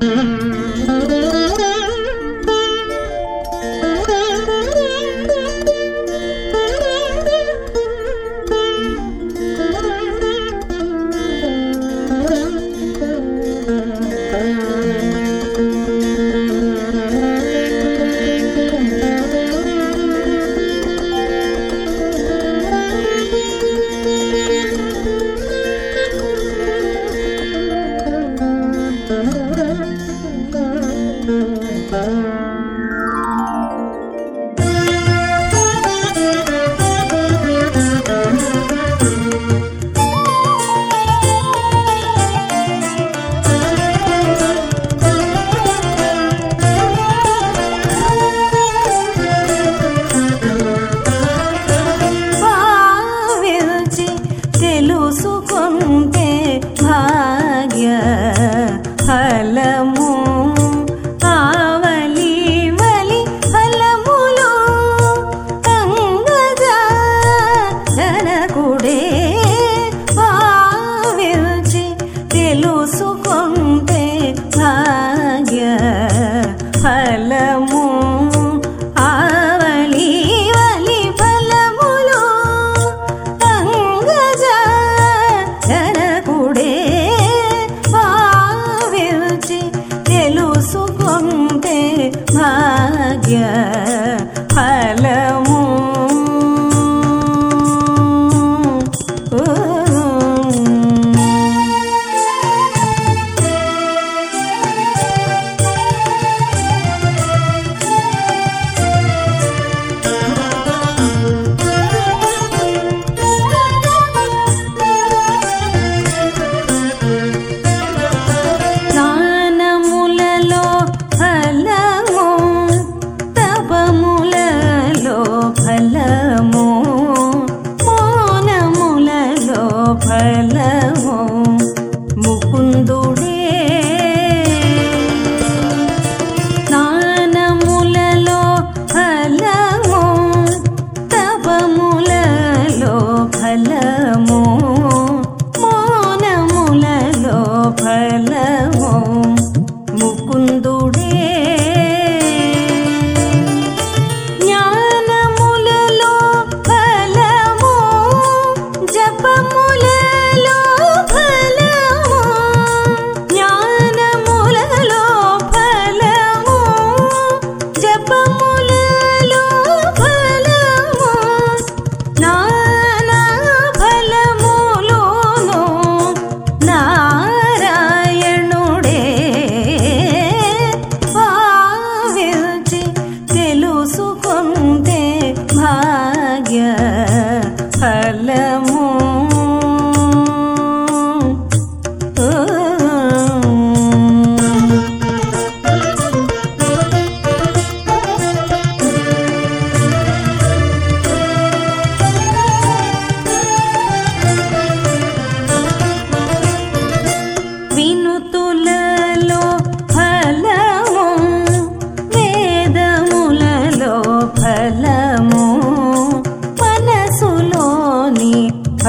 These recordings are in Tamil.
Mm-hmm.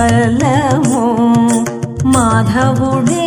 ఫలము మాధవుడే